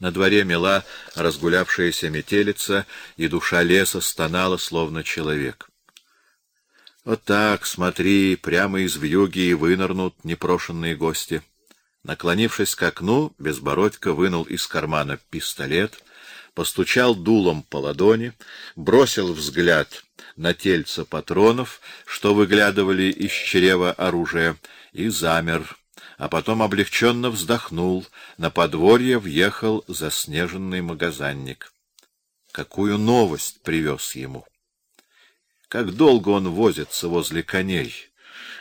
На дворе мела разгулявшаяся метелица, и душа леса стонала, словно человек. Вот так, смотри, прямо из вьюги и вынырнут непрошенные гости. Наклонившись к окну, Безбородько вынул из кармана пистолет, постучал дулом по ладони, бросил взгляд на тельца патронов, что выглядывали из чрева оружия, и замер, а потом облегченно вздохнул. На подворье въехал заснеженный магазинник. Какую новость привез ему! Как долго он возится возле коней!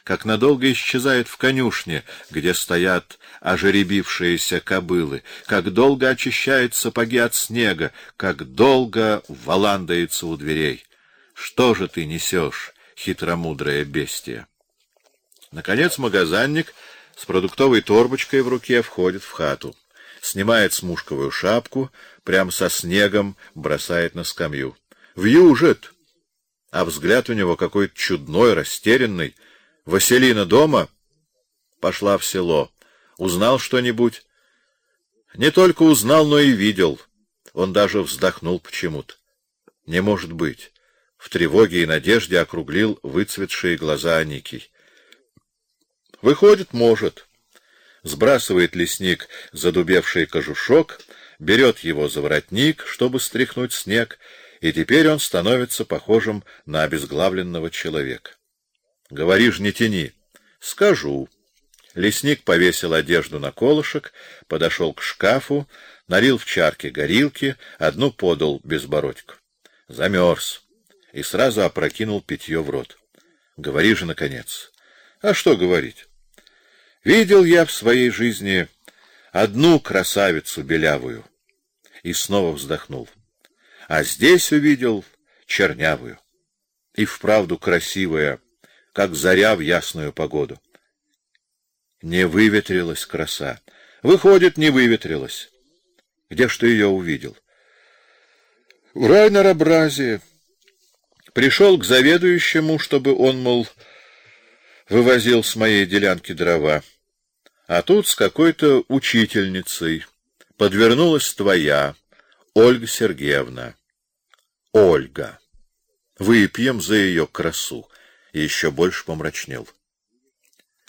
как надолго исчезает в конюшне, где стоят ожеребившиеся кобылы, как долго очищает сапоги от снега, как долго валандается у дверей. Что же ты несешь, хитромудрое бестие? Наконец магазинник с продуктовой торбочкой в руке входит в хату, снимает смушковую шапку, прям со снегом бросает на скамью. Вьюжит! А взгляд у него какой-то чудной, растерянный. Василина дома? Пошла в село. Узнал что-нибудь? Не только узнал, но и видел. Он даже вздохнул почему-то. Не может быть. В тревоге и надежде округлил выцветшие глаза Аникий. Выходит, может. Сбрасывает лесник задубевший кожушок, берет его за воротник, чтобы стряхнуть снег, и теперь он становится похожим на обезглавленного человека. Говоришь, не тяни. Скажу. Лесник повесил одежду на колышек, подошел к шкафу, налил в чарки горилки, одну подал безбородьку. Замерз и сразу опрокинул питье в рот. Говори же наконец. А что говорить? Видел я в своей жизни одну красавицу белявую и снова вздохнул. А здесь увидел чернявую и вправду красивая, как заря в ясную погоду. Не выветрилась краса. Выходит, не выветрилась. Где ж ты ее увидел? В Райнер-образе. Пришел к заведующему, чтобы он, мол, вывозил с моей делянки дрова. А тут с какой-то учительницей подвернулась твоя, Ольга Сергеевна. Ольга. Выпьем за ее красу. И еще больше помрачнел.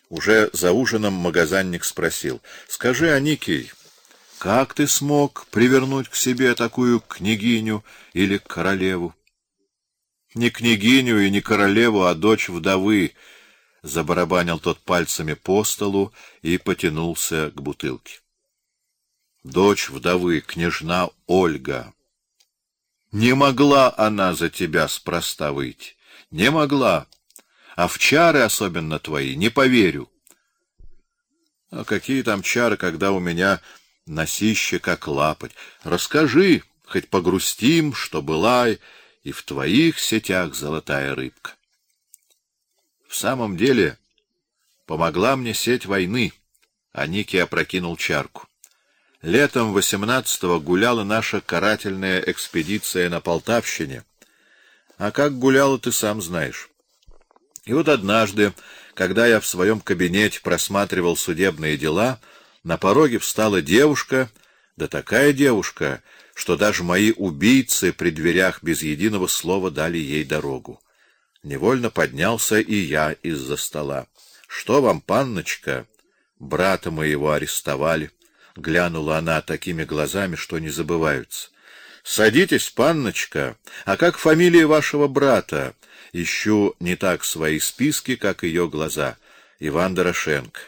Уже за ужином магазинник спросил: "Скажи, Аникий, как ты смог привернуть к себе такую княгиню или королеву?" "Не княгиню и не королеву, а дочь вдовы", забарабанил тот пальцами по столу и потянулся к бутылке. Дочь вдовы, княжна Ольга. Не могла она за тебя спроста выйти. Не могла. А в чары особенно твои не поверю. А какие там чары, когда у меня носище как лапоть? Расскажи, хоть погрустим, что была и в твоих сетях золотая рыбка. В самом деле, помогла мне сеть войны. А Ники опрокинул чарку. Летом восемнадцатого гуляла наша карательная экспедиция на Полтавщине. А как гуляла, ты сам знаешь. И вот однажды, когда я в своем кабинете просматривал судебные дела, на пороге встала девушка, да такая девушка, что даже мои убийцы при дверях без единого слова дали ей дорогу. Невольно поднялся и я из-за стола. Что вам, панночка? Брата моего арестовали. Глянула она такими глазами, что не забываются. Садитесь, панночка. А как фамилия вашего брата? Ищу не так свои списки, как ее глаза. Иван Дорошенко.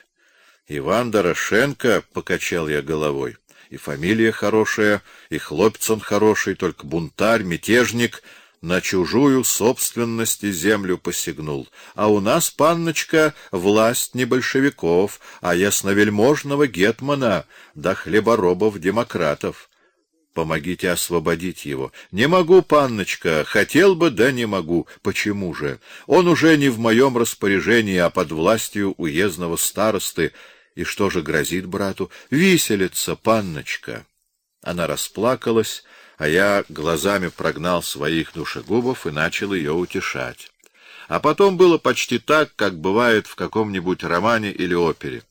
Иван Дорошенко, покачал я головой. И фамилия хорошая, и хлопец он хороший, только бунтарь, мятежник, на чужую собственность и землю посягнул. А у нас, панночка, власть не большевиков, а ясновельможного гетмана, да хлеборобов-демократов. Помогите освободить его. Не могу, панночка, хотел бы, да не могу. Почему же? Он уже не в моем распоряжении, а под властью уездного старосты. И что же грозит брату? Виселица, панночка. Она расплакалась, а я глазами прогнал своих душегубов и начал ее утешать. А потом было почти так, как бывает в каком-нибудь романе или опере.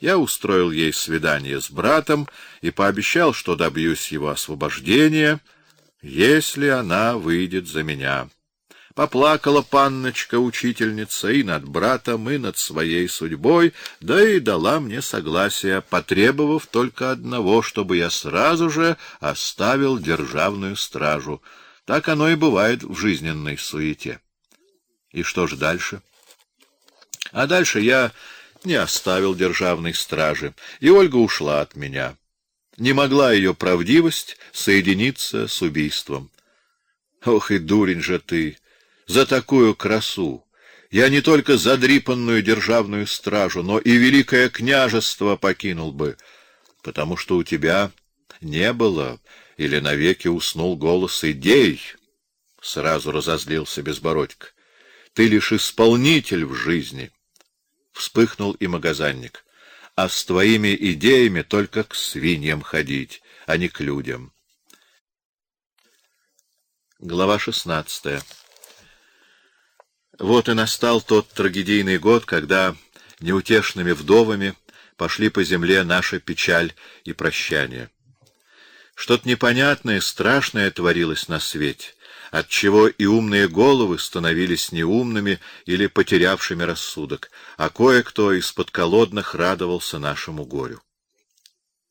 Я устроил ей свидание с братом и пообещал, что добьюсь его освобождения, если она выйдет за меня. Поплакала панночка-учительница и над братом, и над своей судьбой, да и дала мне согласие, потребовав только одного, чтобы я сразу же оставил державную стражу. Так оно и бывает в жизненной суете. И что ж дальше? А дальше я не оставил державной стражи, и Ольга ушла от меня. Не могла ее правдивость соединиться с убийством. Ох и дурень же ты! За такую красу. Я не только задрипанную державную стражу, но и великое княжество покинул бы, потому что у тебя не было или навеки уснул голос идей. Сразу разозлился Безбородько. Ты лишь исполнитель в жизни. Вспыхнул и магазинник. А с твоими идеями только к свиньям ходить, а не к людям. Глава шестнадцатая. Вот и настал тот трагедийный год, когда неутешными вдовами пошли по земле наша печаль и прощание. Что-то непонятное, страшное творилось на свете, от чего и умные головы становились неумными или потерявшими рассудок, а кое-кто из-под колодных радовался нашему горю.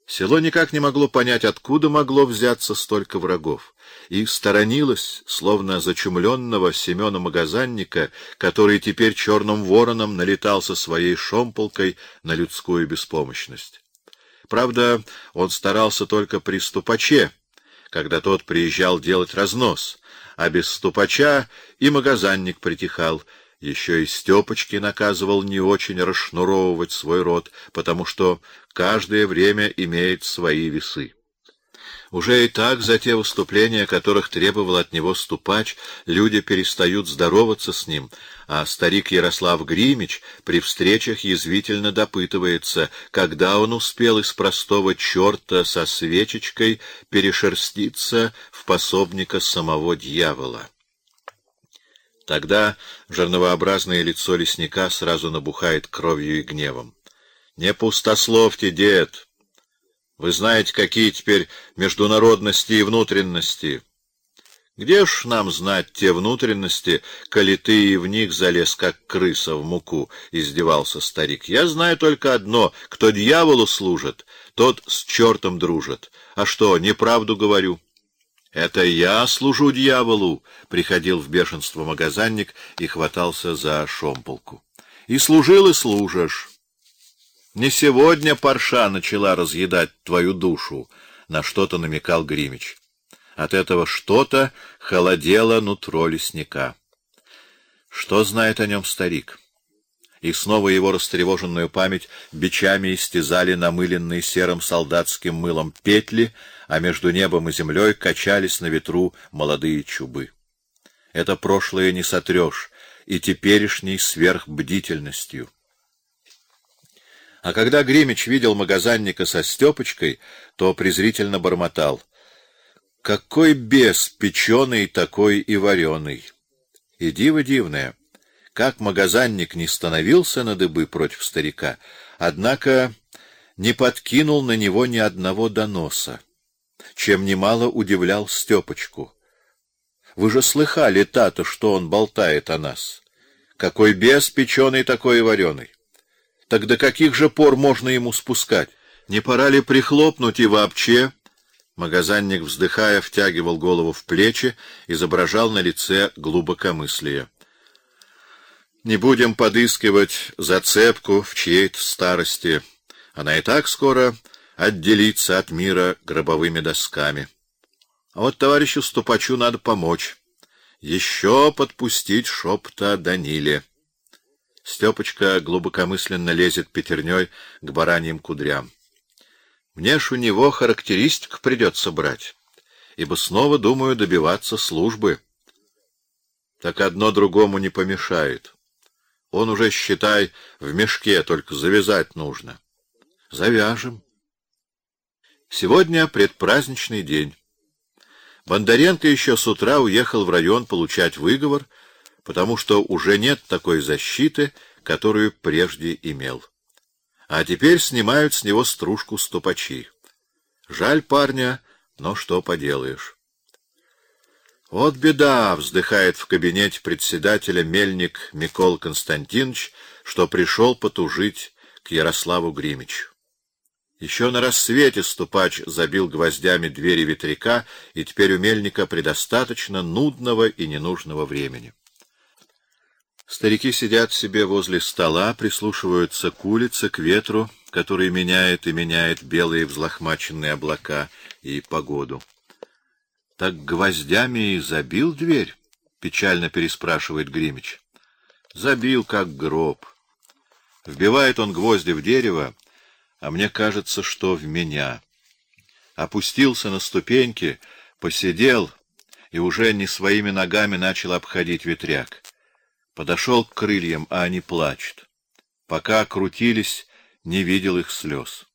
Село никак не могло понять, откуда могло взяться столько врагов, и сторонилось, словно зачумленного Семена Магазанника, который теперь черным вороном налетал со своей шомполкой на людскую беспомощность. Правда, он старался только при ступаче, когда тот приезжал делать разнос, а без ступача и Магазанник притихал, еще и Степочки наказывал не очень расшнуровывать свой рот, потому что каждое время имеет свои весы. Уже и так за те выступления, которых требовал от него ступач, люди перестают здороваться с ним, а старик Ярослав Гримич при встречах язвительно допытывается, когда он успел из простого черта со свечечкой перешерститься в пособника самого дьявола. Тогда жерновообразное лицо лесника сразу набухает кровью и гневом. — Не пустословьте, дед! Вы знаете, какие теперь международности и внутренности. Где ж нам знать те внутренности, коли ты и в них залез, как крыса в муку, — издевался старик. Я знаю только одно — кто дьяволу служит, тот с чертом дружит. А что, неправду говорю? — это я служу дьяволу, приходил в бешенство магазинник и хватался за шомполку. И служил и служишь. Не сегодня парша начала разъедать твою душу, на что-то намекал Гримич. От этого что-то холодело нутро лесника. Что знает о нем старик? И снова его растревоженную память бичами истязали намыленные серым солдатским мылом петли, а между небом и землей качались на ветру молодые чубы. Это прошлое не сотрешь, и теперешней сверхбдительностью. А когда Гремич видел магазинника со Степочкой, то презрительно бормотал. Какой бес, печеный такой и вареный! И диво дивное! Как магазинник не становился на дыбы против старика, однако не подкинул на него ни одного доноса чем немало удивлял Степочку. Вы же слыхали, тато, что он болтает о нас. Какой бес печеный, такой и вареный. Так до каких же пор можно ему спускать? Не пора ли прихлопнуть и вообще? Магазинник, вздыхая, втягивал голову в плечи, изображал на лице глубокомыслие. Не будем подыскивать зацепку в чьей-то старости. Она и так скоро отделиться от мира гробовыми досками. А вот товарищу Ступачу надо помочь. Еще подпустить шепота Даниле. Степочка глубокомысленно лезет пятерней к бараньим кудрям. Мне ж у него характеристик придется брать, ибо снова думаю добиваться службы. Так одно другому не помешает. Он уже, считай, в мешке, только завязать нужно. Завяжем. Сегодня предпраздничный день. Бондаренко еще с утра уехал в район получать выговор, потому что уже нет такой защиты, которую прежде имел. А теперь снимают с него стружку стопачи. Жаль парня, но что поделаешь. Вот беда, вздыхает в кабинете председателя мельник Микол Константинович, что пришел потужить к Ярославу Гримичу. Еще на рассвете ступач забил гвоздями двери ветряка, и теперь у мельника предостаточно нудного и ненужного времени. Старики сидят себе возле стола, прислушиваются к улице, к ветру, который меняет и меняет белые взлохмаченные облака и погоду. Так гвоздями и забил дверь? печально переспрашивает Гримич. Забил как гроб. Вбивает он гвозди в дерево, а мне кажется, что в меня. Опустился на ступеньки, посидел и уже не своими ногами начал обходить ветряк. Подошел к крыльям, а они плачут. Пока крутились, не видел их слез.